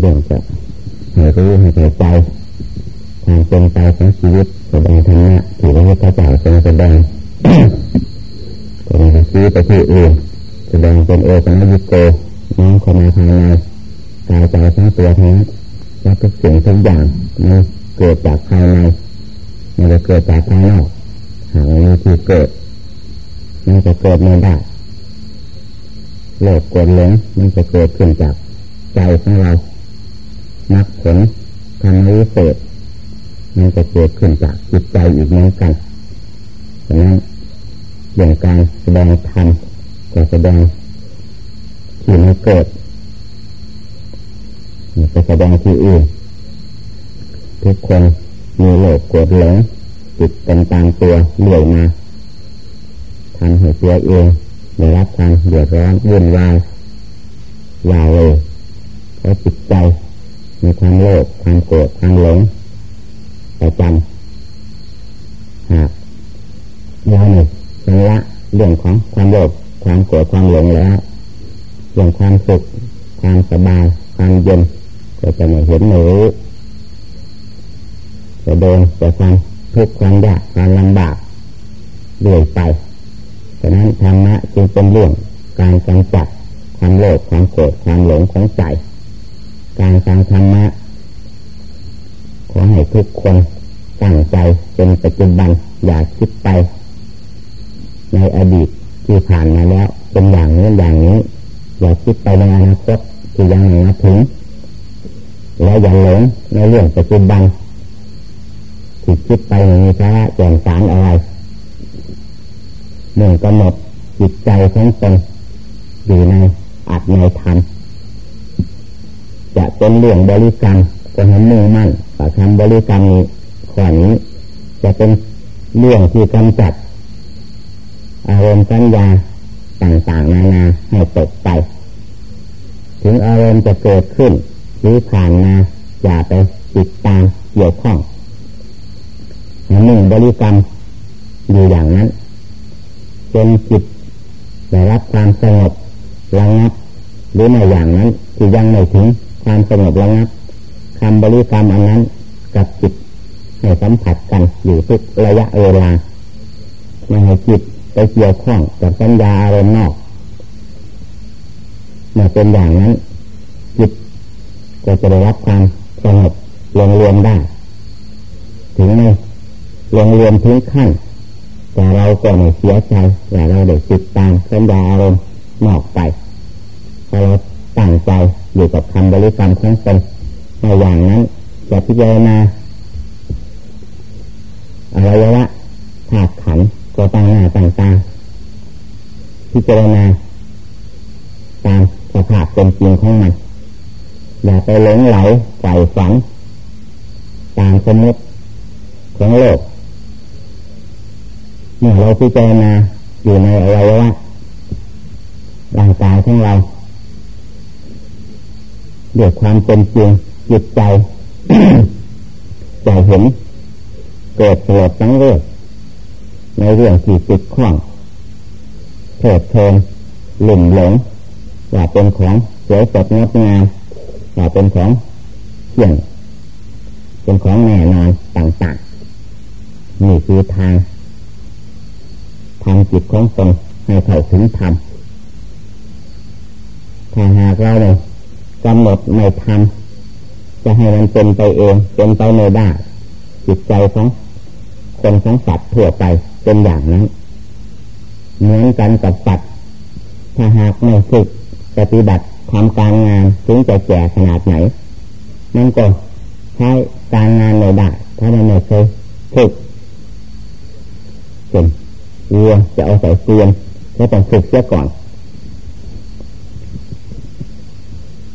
เรื่องจะให้รู้ให้เข้าใจทางเป็นไปของชีวิตแสดงธรรมะที่พระพุทธเจ้าทรงแสดงแต่ในชีวิตไปที่อื่นแสดงเป็นเอปัญญิโกน้องเข้ามาภายในกายใจทั้งตัวทั้งและทุกสิ่งทุกอย่างมันเกิดจากภายในมันจะเกิดจากภายนอกหากมีที่เกิดมันจะเกิดไม่ได้โลภกรธหลงมันจะเกิดขึ้นจากใจของเรา นักผลทำให้เศษมันจะเกิดขึ้นจากจิตใจอีกเหมือนกันดังนั้นอย่างการแสดงธรรมก็แสดงที่มันเกิดไปแสดงที่อื่นทุกคนมีโลภโกรธหลงติดกันตามตัวเลื่อยมาทำให้เสียเองได้รับความเดือดร้อนวุ่นวายยาวเลยเพราะจิตใจ มีความโลภความโกรธความหลงประจำหากเราเนี่ยชำระเรื่องของความโลภความโกรธความหลงแล้วเรื่องความสุขความสบายความเย็นก็จะไม่เห็นไม่รู้จะโดนจะความทุกข์ความยากความลำบากเรื่อยไปฉะนั้นธรรมะจึงเป็นเรื่องการกำจัดความโลภความโกรธความหลงของใจ การฟังธรรมะขอให้ทุกคนตั้งใจเป็นปัจจุบันอย่าคิดไป ในอดีตที่ผ่านมาแล้ว เป็นอย่างนี้อย่างนี้ อย่าคิดไปในอนาคตที่ยังไม่มาถึงแล้วอย่าหลงในเรื่องปัจจุบันที่คิดไปมีสาระแก่นสารอะไรหนึ่งกำหนดจิตใจของตนอยู่ในอัดในธรรม จะเป็นเรื่องบริกรรมก็ให้มุ่งมั่นแต่ทำบริกรรมนี้ข้อนี้จะเป็นเรื่องที่กำจัด อารมณ์สัญญาต่างๆนานาให้ตกไป ถึงอารมณ์จะเกิดขึ้นหรือผ่านมาอย่าไปติดตามเกี่ยวข้องหนึ่งบริกรรมอยู่อย่างนั้นจนจิตได้รับความสงบระงับหรือในอย่างนั้นที่ยังไม่ถึง ความสงบระงับคำบริกรรมอันนั้นกับจิตให้สัมผัสกันอยู่ทุกระยะเวลาไม่ให้จิตไปเกี่ยวข้องกับสัญญาอารมณ์นอกเมื่อเป็นอย่างนั้น จิตก็จะได้รับความสงบลงรวมได้ ถึงไม่ลงรวมถึงขั้น แต่เราก็ไม่เสียใจแต่เราได้ติดตามสัญญาอารมณ์นอกไปพอเราตั้งใจ อยู่กับคำบริกรรมของตนในอย่างนั้นจะพิจารณาอวัยวะธาตุขันก็ตั้งหน้าตั้งตาพิจารณาตามสภาพเป็นจริงของมันอย่าไปหลงไหลใส่ฝันตามสมมติของโลกเมื่อเราพิจารณาอยู่ในอวัยวะร่างกายของเรา ดือดความเป็นจริงจิตใจจะเห็นเกิดสลดสังเวชในเรื่องที่ติดข้องเถิดเพลินหลุ่มหลงว่าเป็นของสวยสดงดงามว่าเป็นของเที่ยงเป็นของแน่นอนต่างๆนี่คือทางทำจิตของตนให้เข้าถึงธรรมถ้าหากเราเนี่ย กำหนดไม่ทำจะให้มันเป็นไปเอง เป็นไปไม่ได้จิตใจของคนของสัตว์ทั่วไปเป็นอย่างนั้นเหมือนกันกับสัตว์ถ้าหากไม่ฝึกปฏิบัติทำการงานถึงจะแก่ขนาดไหนมันก็ใช้การงานไม่ได้ถ้ามันไม่เคยฝึกเช่นวัวจะเอาใส่เตียนก็ต้องฝึกเสียก่อน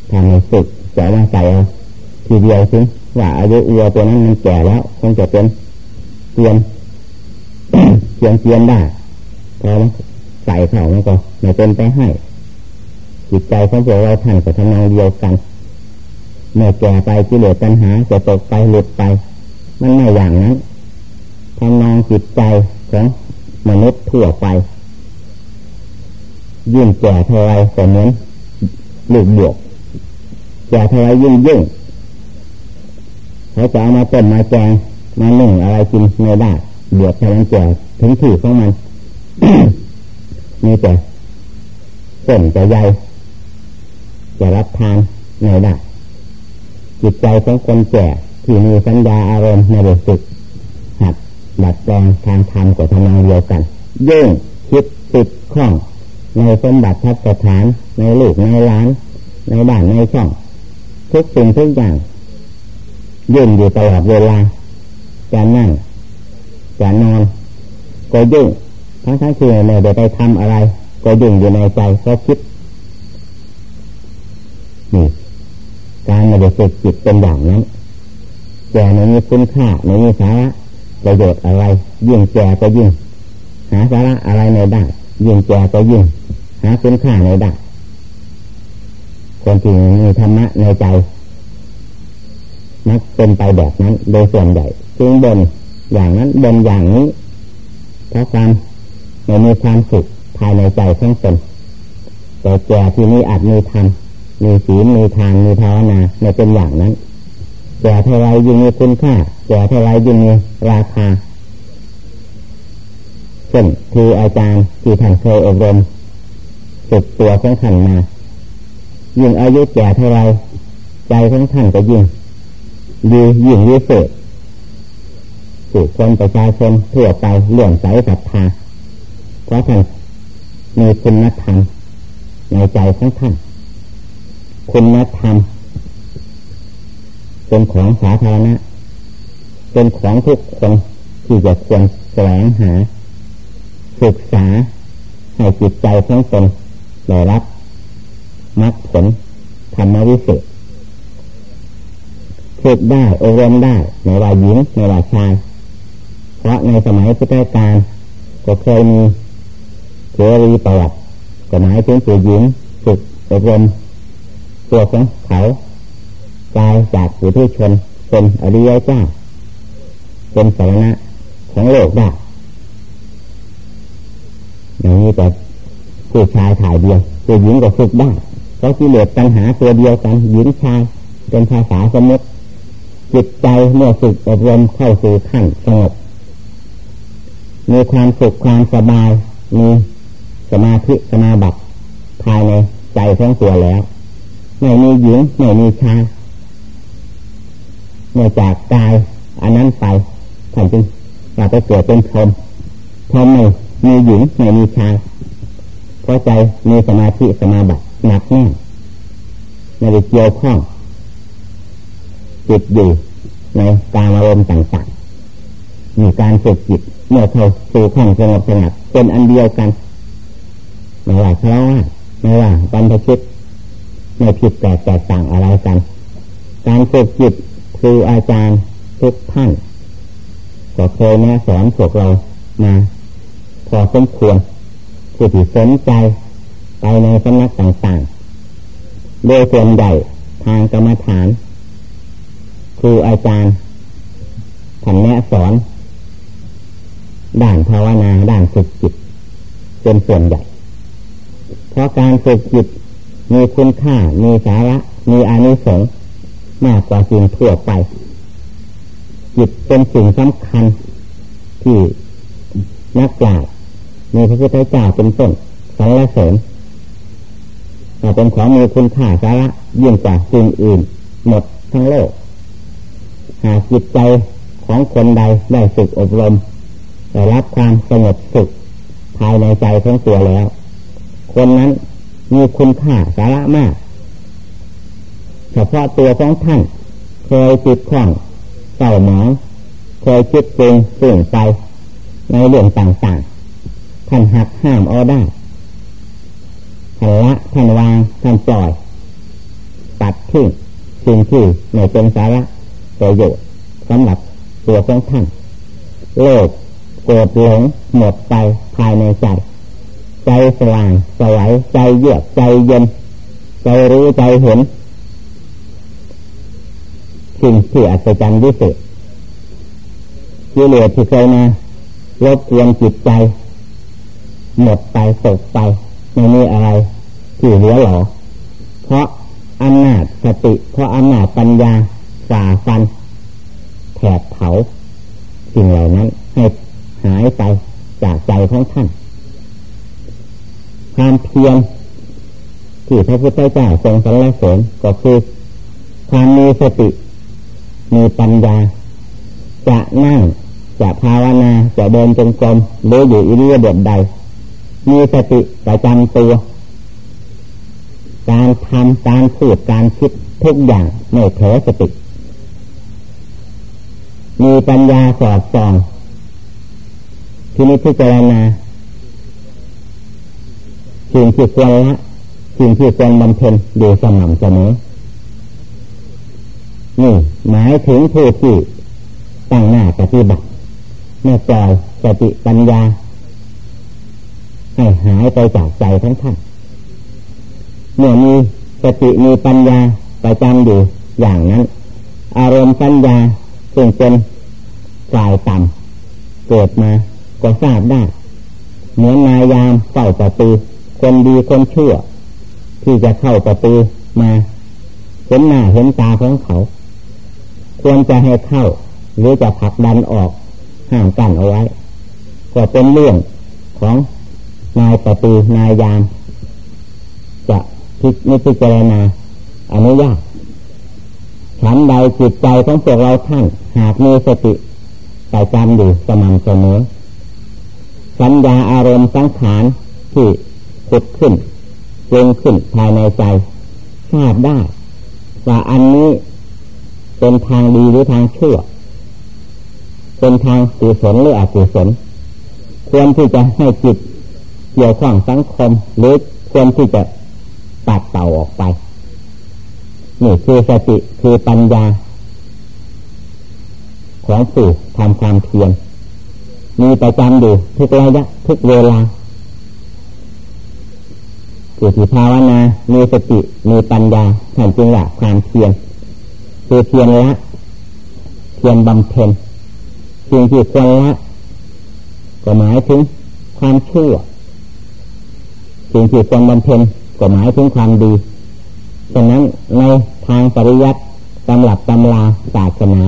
ถ้าไม่ฝึกจะว่าใส่ทีเดียวถึงว่าอายุวัวตัวนั้นมันแก่แล้วคงจะเป็นเตียนเตียนเตียนได้พอใส่เข้ามันก็ไม่เป็นไปให้จิตใจของพวกเราท่านก็ทำงานเดียวกันเมื่อแก่ไปกิเลสปัญหาจะตกไปหลุดไป มันไม่อย่างนั้นทำนองจิตใจของมนุษย์ทั่วไป ยิ่งแก่เท่าไรก็เหมือนลูกบวก แก่เท่าไรยิ่งยิ่งเขาจะเอามาต้มมาแกงมาหนึ่งอะไรกินไม่ได้เดือดแค่นั้นแก่ถึงที่ของมันมีแต่เส้นจะใหญ่จะรับทานไม่ได้จิตใจของคนแก่ที่มีสัญญาอารมณ์ในเรื่องหัดดัดแปลงทางธรรมกับทำนองเดียวกันยิ่งคิดติดข้องในสมบัติทัศฐานในลูกในร้าน ในบ้านในช่อง ทุกสิ่งทุกอย่างยุ่งอยู่ตลอดเวลาจะนั่งจะนอนก็ยุ่งทั้งทั้งที่ไม่ได้ไปทำอะไร ก็ยุ่งอยู่ในใจก็คิดนี่การไม่ได้ฝึกจิตเป็นอย่างนั้นแก่ไม่มีคุณค่าไม่มีสาระประโยชน์อะไร ยิ่งแก่ก็ยิ่งหาสาระอะไรในได้ยิ่งแก่ก็ยิ่งหาคุณค่าในได้ คนที่มีธรรมะในใจมักเป็นไปแบบนั้น โดยส่วนใหญ่จึงบนอย่างนั้นบนอย่างนี้เพราะความไม่มีความสุขภายในใจทั้งตนแต่แก่ที่นี้อาจมีธรรมมีศีลมีทานมีภาวนาไม่เป็นอย่างนั้นแก่เท่าไรยิ่งมีคุณค่าแก่เท่าไรยิ่งมีราคาเช่นคืออาจารย์ที่ท่านเคยอบรมฝึกตัวของท่านมา ยิ่งอายุแก่เท่าไรใจของท่านก็ยิ่งดียิ่งวิเศษสู่คนประชาชนทั่วไปเลื่อมใสศรัทธาเพราะท่านมีคุณธรรมในใจของท่าน คุณธรรมเป็นของสาธารณะ เป็นของทุกคนที่จะควรแสวงหา ศึกษาให้จิตใจของตนได้รับ มรรคผลธรรมวิเศษฝึกได้อบรมได้ในว่าหญิงในว่าชาย เพราะในสมัยพุทธกาลก็เคยมีเทรีประวัติก็หมายถึงผู้หญิงฝึกอบรมตัวของเขากายจากผู้ที่ชนเป็นอริยเจ้าเป็นสาระของโลกได้อย่างนี้แต่ผู้ชายถ่ายเดียวผู้หญิงก็ฝึกได้ เพราะที่เหลือปัญหาตัวเดียวกันหญิงชายเป็นภาษาสมมติจิตใจเมื่อฝึกอบรมเข้าสู่ขั้นสงบมีความสุขความสบายมีสมาธิสมาบัติภายในใจทั้งตัวแล้วไม่มีหญิงไม่มีชายเมื่อจากกายอันนั้นไปท่านจึงอยากไปเกิดเป็นพรหมพรหมไม่มีหญิงไม่มีชายเพราะใจมีสมาธิสมาบัติ หนักแน่นไม่ได้เกี่ยวข้องจิตอยู่ในการอารมณ์ต่างๆมีการฝึกจิตเมื่อเขาสู่ขั้นสงบสงัดเป็นอันเดียวกันไม่ว่าเพราว่าไม่ว่าบรรพชิตไม่ผิดแตกแตกต่างอะไรกัน การฝึกจิตครูอาจารย์ทุกท่านก็เคยแนะสอนพวกเรามาพอสมควรผู้ที่สนใจ ไปในสำนักต่างๆโดยส่วนใหญ่ทางกรรมฐานครูอาจารย์ท่านแนะสอนด้านภาวนาด้านฝึกจิตเป็นส่วนใหญ่ เพราะการฝึกจิตมีคุณค่า มีสาระ มีอานิสงส์มากกว่าสิ่งทั่วไป จิตเป็นสิ่งสำคัญที่นักปราชญ์มีพระพุทธเจ้าเป็นต้นสรรเสริญ เป็นของมีคุณค่าสาระยิ่งกว่าสิ่งอื่น หมดทั้งโลก หากจิตใจของคนใดได้ฝึกอบรมได้รับความสงบสุขภายในใจของตัวแล้ว คนนั้นมีคุณค่าสาระมากเฉพาะตัวของท่าน เคยติดข้องเศร้าหมองเคยคิดปรุงสิ่งไปในเรื่องต่างๆ ท่านหักห้ามเอาได้ ท่านละท่านวางท่านปล่อย ตัดทิ้งสิ่งที่ไม่เป็นสาระประโยชน์สำหรับตัวของท่านโลกโกรธหลงหมดไปภายในใจ ใจสว่างสวยใจเยือกใจเย็น ใจรู้ใจเห็นสิ่งที่อัศจรรย์วิเศษกิเลสที่เคยมารบกวนจิตใจ หมดไปตกไปไม่มีอะไร ที่เหลือหรอเพราะอำนาจสติ เพราะอำนาจปัญญาฝ่าฟันแผดเผาสิ่งเหล่านั้นให้หายไปจากใจของท่านความเพียรที่พระพุทธเจ้าทรงสรรเสริญก็คือความมีสติ มีปัญญา จะนั่งจะภาวนาจะเดินจงกรมหรืออยู่อิริยาบถใด มีสติประจำตัว การทำการพูดการคิดทุกอย่างไม่เถอสติ มีปัญญาสอดส่องที่นี้พิจารณาสิ่งที่ควรละสิ่งที่ควรบำเพ็ญอยู่สม่ำเสมอนี่ หมายถึงผู้ที่ตั้งหน้าปฏิบัติไม่ปล่อยสติปัญญาให้หายไปจากใจทั้งท่าน เมื่อมีสติมีปัญญาประจำอยู่อย่างนั้น อารมณ์ปัญญาซึ่งเป็นฝ่ายต่ำเกิดมาก็ทราบได้เหมือนนายามเฝ้าประตูคนดีคนชั่ว ที่จะเข้าประตูมาเห็นหน้าเห็นตาของเขา ควรจะให้เข้า หรือจะผลักดันออกห้ามกันเอาไว้ ก็เป็นเรื่องของนายประตูนายยาม จะพิจิพิจารณาอนุญาตฉันใดจิตใจของพวกเราท่าน หากมีสติแต่จำอยู่สม่ำเสมอสัญญาอารมณ์สังขารที่ขุดขึ้นเจงขึ้นภายในใจทราบได้ว่าอันนี้เป็นทางดีหรือทางชั่ว เป็นทางกุศลหรืออกุศลควรที่จะให้จิตเกี่ยวข้องสังคมหรือควรที่จะ ตัดเต่าออกไป นี่คือสติคือปัญญา ของผู้ทำความเพียรมีประจำอยู่ทุกระยะทุกเวลาผู้ที่ภาวนา มีสติ มีปัญญาท่านจึงว่าความเพียรคือเพียรละเพียรบำเพ็ญสิ่งที่ควรละก็หมายถึงความชั่วสิ่งที่ควรบำเพ็ญ ก็หมายถึงความดีฉะนั้นในทางปริยัติตำหลับตำลาศาสนา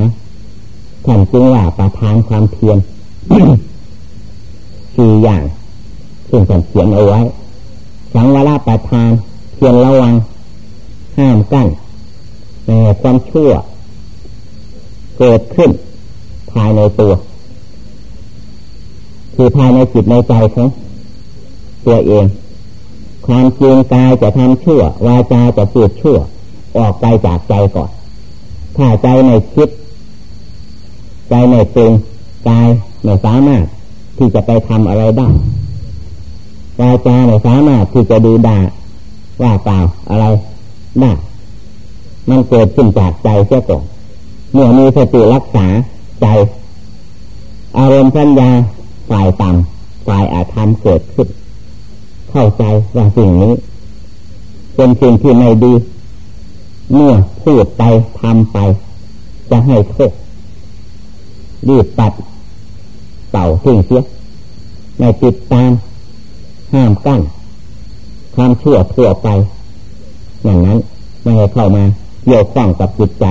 ท่านจึงว่าประทานความเพียรสี่อย่างซึ่งท่านเขียนเอาไว้สังวรประทานเพียรระวัง ห้ามกั้นในความชั่ว เกิดขึ้น ภายในตัว คือภายในจิตในใจของตัวเอง ความจริงกายจะทำชั่ววาจาจะพูดชั่ว ออกไปจากใจก่อน ถ้าใจในคิด ใจในปรุงกายไม่สามารถที่จะไปทำอะไรได้วาจาไม่สามารถที่จะดูด่าว่าเปล่าอะไรได้มันเกิดขึ้นจากใจเจ้าก่อนเมื่อมีสติรักษาใจ อารมณ์ปัญญาฝ่ายต่ำฝ่ายอาธรรมเกิดขึ้น เข้าใจว่าสิ่งนี้ เป็นสิ่งที่ไม่ดี เมื่อพูดไปทำไป จะให้โทษรีบตัดเต่าทิ้งเสียในจิตตาม ห้ามกั้นความชั่วทั่วไปอย่างนั้นไม่ให้เข้ามาเกี่ยวข้องกับจิตใจ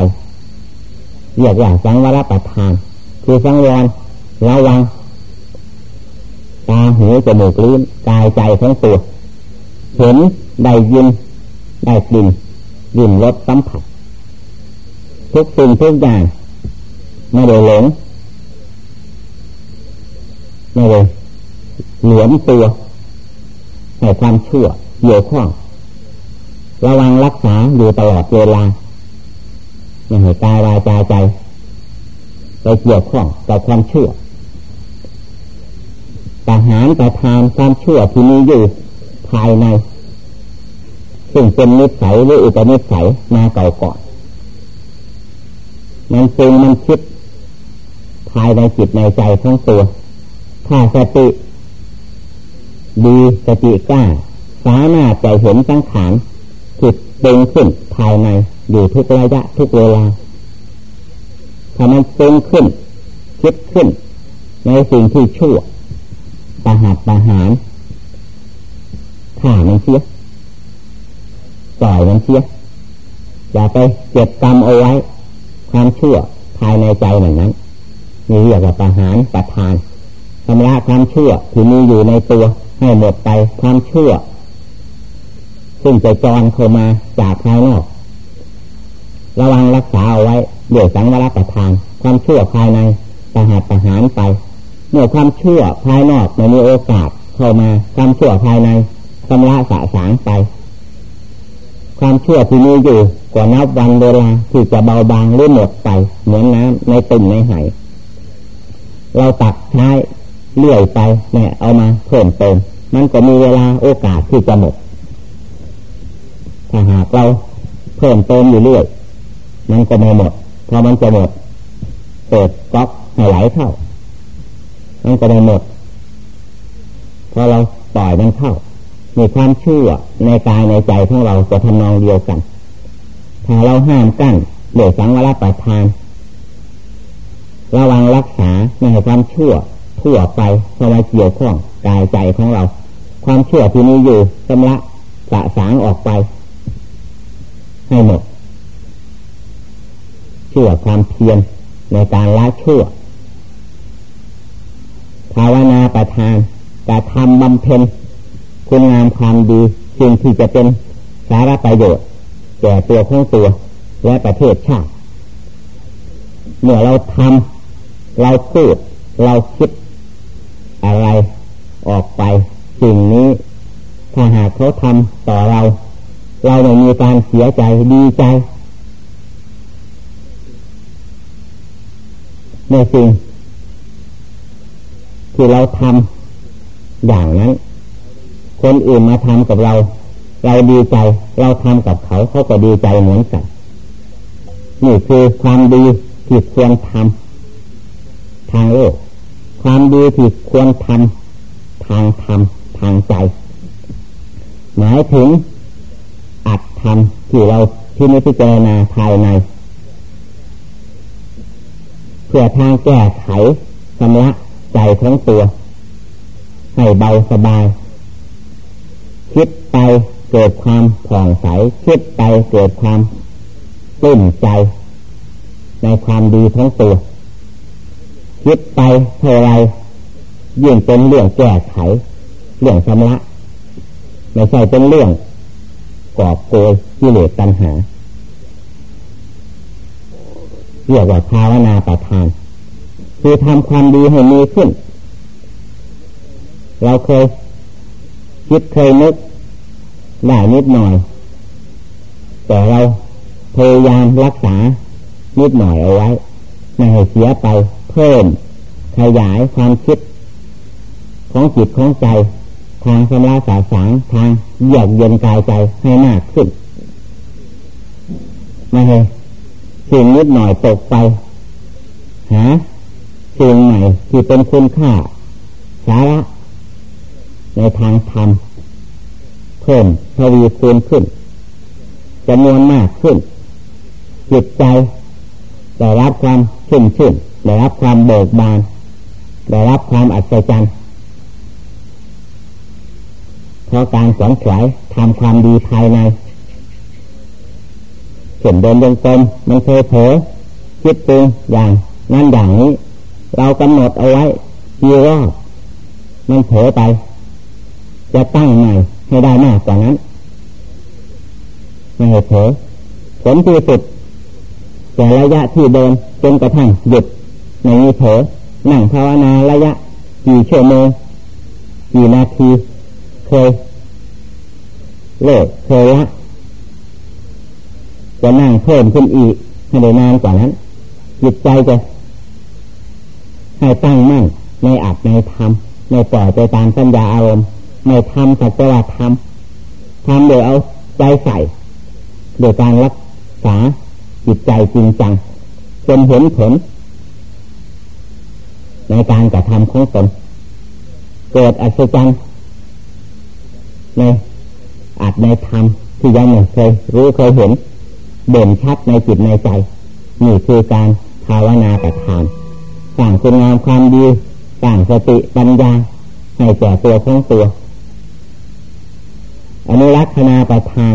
เรียกว่าสังวรประทาน คือสังวรระวัง ตาหูจมูกลิ้นกายใจทั้งตัวเห็นได้ยินได้กลิ่นยินรสสัมผัสทุกสิ่งทุกอย่างไม่ได้หลงไม่ได้เหลือมตัวให้ความชั่วเกี่ยวข้องระวังรักษาอยู่ตลอดเวลาไม่ให้ตายวาจาใจไปเกี่ยวข้องกับความชั่ว แต่หารแต่ทานความชั่วที่มีอยู่ภายใน ซึ่งเป็นนิสัยหรืออุปนิสัยมาเก่าก่อนมันปรุงมันคิดภายในจิตในใจของตัว ถ้าสติ ดีสติกล้าสามารถใจเห็นสังขารจิตปรุงขึ้นภายในอยู่ทุกระยะทุกเวลาถ้ามันปรุงขึ้น คิดขึ้น ในสิ่งที่ชั่ว ประหัตประหารข่ามันเสียปล่อยมันเสียอย่าไปเก็บกรรมเอาไว้ ความชั่วภายในใจเหมือนนั้นมีเรียกว่าประหารประทานชำระความชั่วที่มีอยู่ในตัวให้หมดไปความชั่ว ซึ่งจะจรเข้ามาจากภายนอกระวังรักษาเอาไว้เดี๋ยวสังวรประทาน ความชั่วภายในประหารประหารไป เมื่อความชั่วภายนอกไม่มีโอกาสเข้ามาความชั่วภายในชำระสะสางไป ความชั่วที่มีอยู่กว่านับวันเวลาที่จะเบาบางหรือหมดไป เหมือนน้ำในตุ่มในไหเราตักใช้เลื่อยไปเนี่ยเอามาเพิ่มเติมมันก็มีเวลาโอกาสที่จะหมดถ้าหากเราเพิ่มเติมอยู่เรื่อยมันก็ไม่หมดพอมันจะหมดเปิดก๊อกให้ไหลเข้า มันก็ไม่หมดพอเราปล่อยมันเข้า มีความเชื่อในกายในใจของเราจะทำนองเดียวกัน ถ้าเราห้ามกั้นเดี๋ยวสังวรประทาน ระวังรักษาไม่ให้ความเชั่วทั่วไปเข้ามาเกี่ยวข้องกายใจของเรา ความเชั่วที่มีอยู่ชำระสะสางออกไป ให้หมดเชั่วความเพียรในการละชั่ว ประทานการทำบำเพ็ญคุณงามความดีสิ่งที่จะเป็นสาระประโยชน์แก่ตัวของตัวและประเทศชาติเมื่อเราทำเราพูด เราคิด อะไรออกไป สิ่งนี้ ถ้าหากเขาทำต่อเรา เราไม่มีการเสียใจดีใจในสิ่ง ที่เราทำอย่างนั้น คนอื่นมาทำกับเรา เราดีใจ เราทำกับเขาเขาก็ดีใจเหมือนกันนี่คือความดีที่ควรทำทางโลกความดีที่ควรทำทางธรรมทางใจ หมายถึงอัดทำที่เราที่นิพพานาภายในเพื่อทางแก้ไขสำละ ใจของตัว ให้เบาสบาย คิดไปเกิดความผ่องใส คิดไปเกิดความตื่นใจ ในความดีของตัว คิดไปเท่าไรยิ่งเป็นเรื่องแก้ไข เรื่องชำระไม่ใช่เป็นเรื่องกอบโกยกิเลสตัณหาเรียกว่าภาวนาประทาน คือทำความดีให้มีขึ้น เราเคยคิดเคยนึกได้นิดหน่อย แต่เราพยายามรักษานิดหน่อยเอาไว้ไม่ให้เสียไปเพิ่ม ขยายความคิด ของจิตของใจ ทางสำราสาสางทางเยือกเย็นกายใจให้มากขึ้นไม่ให้สิ่งนิดหน่อยตกไป หา สิ่งใหม่ที่เป็นคุณค่าสาระในทางธรรมเพิ่มทวีคูณขึ้นจำนวนมากขึ้น จิตใจได้รับความชุ่มชื่นได้รับความเบิกบานได้รับความอัศจรรย์เพราะการสอนขวายทำความดีภายในเข็นเดินยังตมมันเคยเผลอคิดปรุงอย่างนั่นอย่างนี้ เรากำหนดเอาไว้กี่รอบมันเผลอไป จะตั้งใหม่ให้ได้มากกว่านั้นไม่เผลอผลที่สุดแต่ระยะที่เดินจนกระทั่งหยุดในนี้เถอนั่งภาวนาระยะ กี่ชั่วโมงกี่นาที เคยเลิกเคยละจะนั่งเพิ่มขึ้นอีกให้ได้นานกว่านั้นจิตใจจะ ให้ตั้งมั่นในอัดในธรรมในปล่อยไปตามสัญญาอารมณ์ไม่ทำสักแต่ว่าทำทำโดยเอาใจใส่โดยการรักษาจิตใจจริงจังจนเห็นผล ในการกระทำของตนเกิดอัศจรรย์ในอาจในธรรมที่ยังไม่เคยรู้เคยเห็นเด่นชัดในจิตในใจ นี่คือการภาวนาประทาน สร้างคุณงามความดีสร้างสติปัญญาให้แก่ตัวของตัวอนุรักษณาประทาน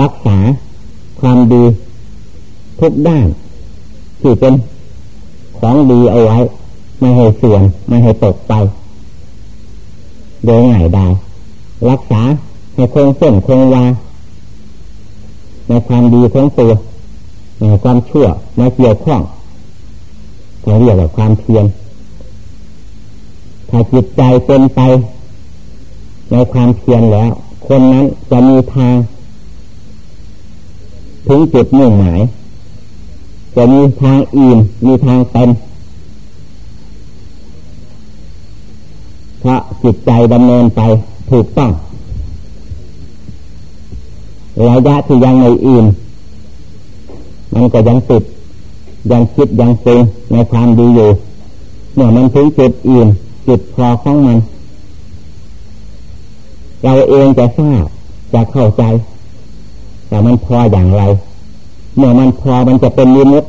รักษาความดีทุกด้านที่เป็นของดีเอาไว้ ไม่ให้เสื่อมไม่ให้ตกไป โดยง่ายดายรักษาให้คงเส้นคงวาในความดีของตัวในความชั่วมาเกี่ยวข้อง เราเรียกว่าความเพียรถ้าจิตใจเป็นไป ในความเพียรแล้ว คนนั้นจะมีทาง ถึงจุดมุ่งหมาย จะมีทางอิ่มมีทางเต็มเพราะจิตใจดำเนินไปถูกต้องระยะที่ยังไม่อิ่มมันก็ยังติด ยังคิดยังปรุงในความดีอยู่เมื่อมันถึงจุดอิ่มจุดพอของมัน เราเองจะทราบจะเข้าใจ แต่มันพออย่างไร เมื่อมันพอมันจะเป็นลิมิต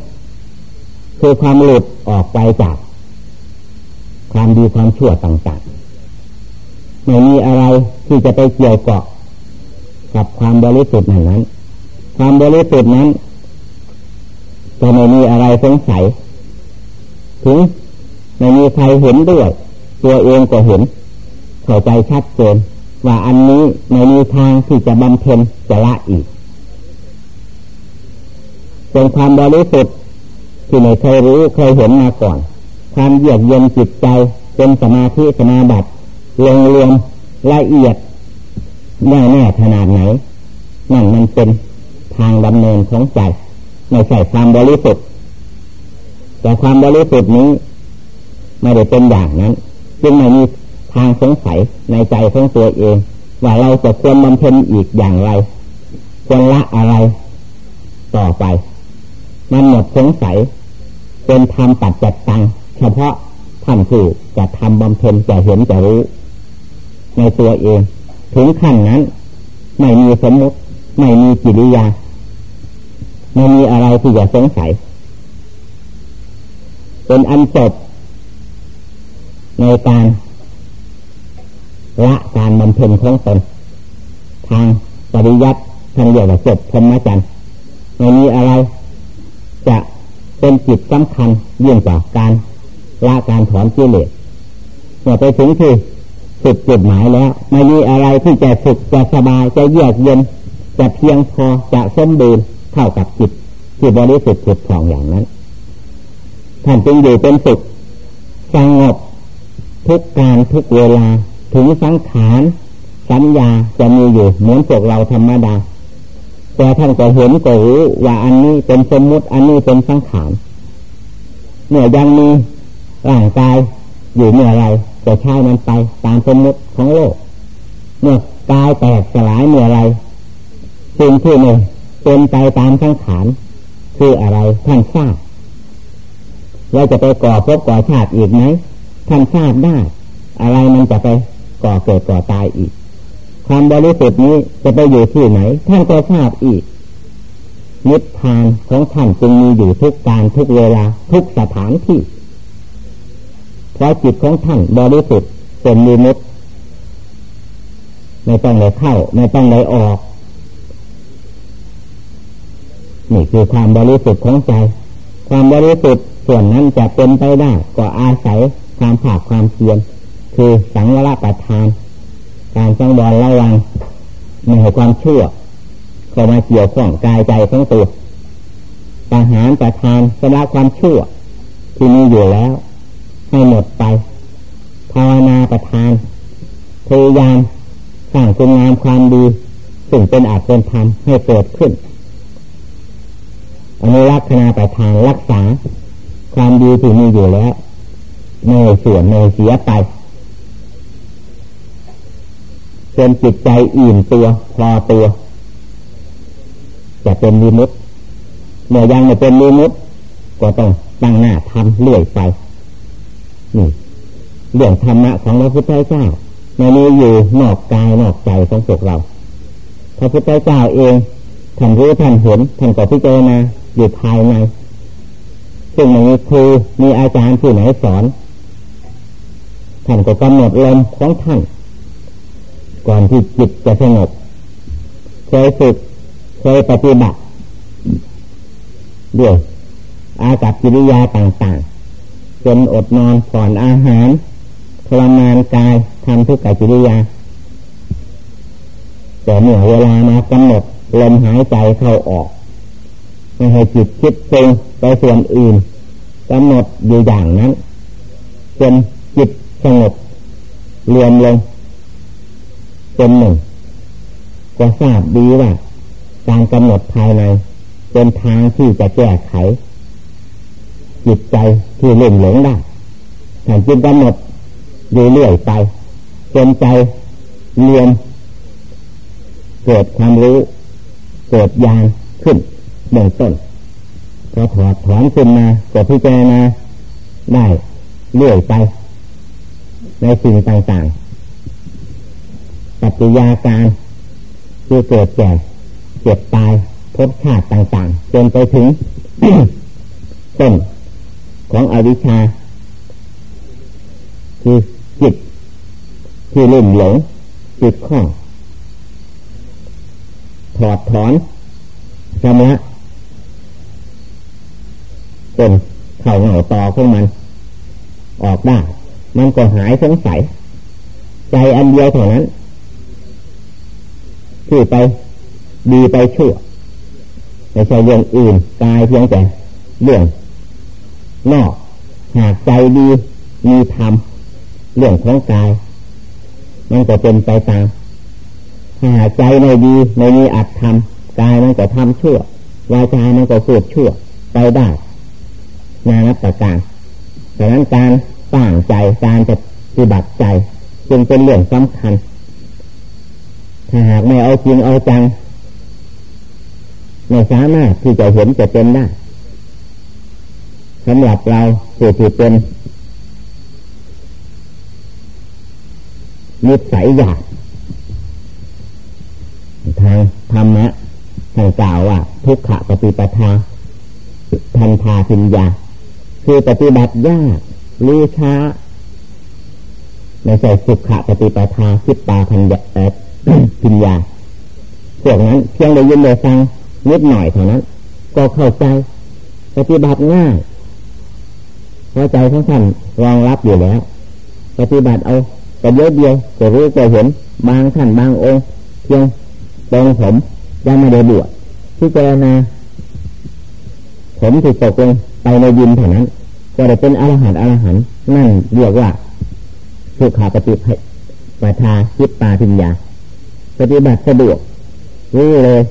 คือความหลุดออกไปจาก ความดีความชั่วต่างๆไม่มีอะไรที่จะไปเกี่ยวเกาะกับความบริสุทธิ์นั้น ความบริสุทธิ์นั้น จะไม่มีอะไรสงสัย ถึงไม่มีใครเห็นด้วย ตัวเองก็เห็นเข้าใจชัดเจนว่าอันนี้ไม่มีทางที่จะบำเพ็ญจะละอีกเป็นความบริสุทธิ์ที่ไม่เคยรู้เคยเห็นมาก่อน ความเยือกเย็นจิตใจเป็นสมาธิสมาบัติลงรวมละเอียดแน่แน่ขนาดไหนนั่นมันเป็นทางดำเนินของใจ ไม่ใช่ความบริสุทธิ์แต่ความบริสุทธิ์นี้ ไม่ได้เป็นอย่างนั้น จึงไม่มีทางสงสัยในใจของตัวเอง ว่าเราจะควรบำเพ็ญอีกอย่างไร ควรละอะไรต่อไป มันหมดสงสัย เป็นธรรมตัดจัดตังเฉพาะท่านผู้จะทำบำเพ็ญจะเห็นจะรู้ ในตัวเอง ถึงขั้นนั้น ไม่มีสมมติไม่มีกิริยา ไม่มีอะไรที่จะสงสัยเป็นอันจบในการละการบำเพ็ญของตนทางปริยัติทางเรียกว่าจบธรรมจันทร์ไม่มีอะไร จะเป็นจิตสำคัญยิ่งกว่าการละการถอนกิเลสเมื่อไปถึงที่สุดจุดหมายแล้ว ไม่มีอะไรที่จะสุขจะสบายจะเยือกเย็นจะเพียงพอจะสมบูรณ์ เท่ากับจิตที่บริสุทธิ์ผุดผ่องอย่างนั้น ท่านจึงอยู่เป็นสุขสงบทุกการทุกเวลาถึงสังขารสัญญาจะมีอยู่เหมือนพวกเราธรรมดา แต่ท่านก็เห็นก็รู้ว่าอันนี้เป็นสมมุติอันนี้เป็นสังขารเมื่อยังมีร่างกายอยู่เมื่อไรจะใช้มันไปตามสมมุติของโลก เมื่อกายแตกสลายเมื่อไรสิ่งที่หนึ่ง เป็นไปตามสังขารคืออะไรท่านทราบเราจะไปก่อพบก่อชาติอีกไหมท่านทราบได้ อะไรมันจะไปก่อเกิดก่อตายอีก ความบริสุทธิ์นี้จะไปอยู่ที่ไหน ท่านก็ทราบอีกนิพพานของท่านจึงมีอยู่ทุกการทุกเวลาทุกสถานที่เพราะจิตของท่านบริสุทธิ์เป็นมีมุตไม่ต้องเลยเข้า ไม่ต้องเลยออก นี่คือความบริสุทธิ์ของใจ ความบริสุทธิ์ส่วนนั้นจะเป็นไปได้ก็อาศัยความผากความเพียรคือสังวรประทาน การจังบอลระวังไม่ให้ความเชื่อเข้ามาเกี่ยวข้องกายใจของตัวปหารประทานสำหรับความเชื่อที่มีอยู่แล้ว ให้หมดไปภาวนาประทานพยายามสร้างคุณงามความดี สิ่งเป็นอาจเป็นธรรมให้เกิดขึ้น อนุรักษณาปทานรักษา ความดีที่มีอยู่แล้วในส่วนในเสียไปจนจิตใจอิ่มตัวพอตัว จะเป็นมิมุตเมื่อยังไม่เป็นมิมุตก็ต้องตั้งหน้าทำเลื่อยไปนี่เรื่องธรรมะของพระพุทธเจ้าไม่มีอยู่นอกกายนอกใจของพวกเราพระพุทธเจ้าเองท่านรู้ท่านเห็นท่านก็พิจารณา อยู่ภายใน ซึ่งมีครูมีอาจารย์ที่ไหนสอนท่านก็กำหนดลมของท่าน ก่อนที่จิตจะสงบเคยฝึกเคยปฏิบัติด้วยอากับกิริยาต่างๆจนอดนอนผ่อนอาหารทรมานกายทำทุกขกิริยาแต่เมื่อเวลามากำหนดลมหายใจเข้าออก ไม่ให้จิตคิดปรุงไปส่วนอื่นกำหนดอยู่อย่างนั้นจนจิตสงบรวมลงเป็นหนึ่งก็ทราบดีว่าการกำหนดภายในเป็นทางที่จะแก้ไข จิตใจที่เล่นหลงได้ถ้าจิตกำหนดอยู่เรื่อยไปจนใจเรียนเกิดความรู้ เกิดยานขึ้น เบื้องต้นพอถอดถอนขึ้นมาก็พิจารณาได้เรื่อยไป ในสิ่งต่างๆปัจจัยาการที่เกิดแก่เจ็บตายพบชาติต่างๆ จนไปถึงต้นของอวิชชา คือจิตที่ลุ่มหลงจิตข้องถอดถอนชำระ เป็นเข่าเหงาต่อของมัน ออกได้ มันก็หายสงสัย ใจอันเดียวเท่านั้นที่ไปดีไปชั่วไม่ใช่เรื่องอื่นกายเพียงแต่เรื่องนอกหากใจดีมีธรรมเรื่องของกาย มันก็เป็นไปตามถ้าใจไม่ดีไม่มีอัตธรรมกายมันก็ทำชั่ววาจามันก็พูดชั่วไปได้ นานับประการดังนั้นการตั้งใจการปฏิบัติใจ จึงเป็นเรื่องสำคัญ ถ้าหากไม่เอาจริงเอาจังไม่สามารถที่จะเห็นจะเป็นได้สำหรับเราผู้ที่เป็นนิสัยอยากทางธรรมะทางกล่าวว่า ทุกขะปฏิปทาทันทาพิญญา คือปฏิบัติยากรู้ช้าไม่ใช่สุขะปฏิปทาคิดตาพัญญาพิญญาพวกนั้นเพียงได้ยินได้ฟังนิดหน่อยเท่านั้น ก็เข้าใจ ปฏิบัติง่ายเพราะใจของท่านรองรับอยู่แล้ว ปฏิบัติเอาแต่เยอะเดียวก็รู้ก็เห็นบางท่านบางองค์เพียงตรงผมยังไม่ได้บวชที่เจรณาผมถูกตกลงไปในดินเท่านั้น ก็ได้เป็นอรหันต์อรหันต์นั่นเรียกว่าสุขาปฏิปทาคิดตาพิญญา ปฏิบัติสะดวกรู้เลย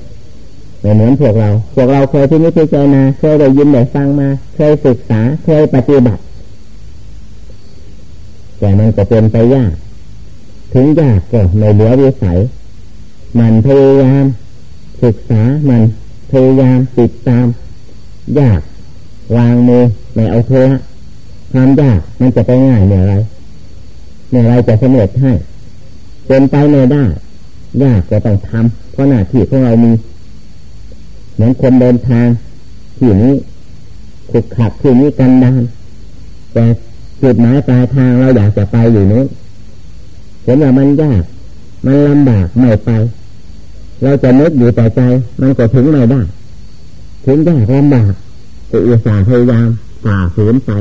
เหมือนพวกเราพวกเราเคยที่นิพพานาเคยได้ยินได้ฟังมา เคยศึกษาเคยปฏิบัติ แต่มันก็เป็นไปยาก ถึงยากก็ไม่เหลือวิสัย มันพยายามศึกษามันพยายามติดตาม ยาก วางมือ ไม่เอาเทอะความยากมันจะไปง่ายเมื่อไรเมื่อไรจะสำเร็จให้เป็นไปไม่ได้ ยากก็ต้องทำเพราะหน้าที่ของเรามีเหมือนคนเดินทางที่นี้ขุกขักที่นี้กันดานแต่จุดหมายปลายทางเราอยากจะไปอยู่นู้นเห็นว่ามันยาก มันลำบากไม่ไป เราจะนึกอยู่แต่ใจ มันก็ถึงไม่ได้ถึงยากลำบากก็อุตส่าห์พยายาม ฝ่าฝืนไป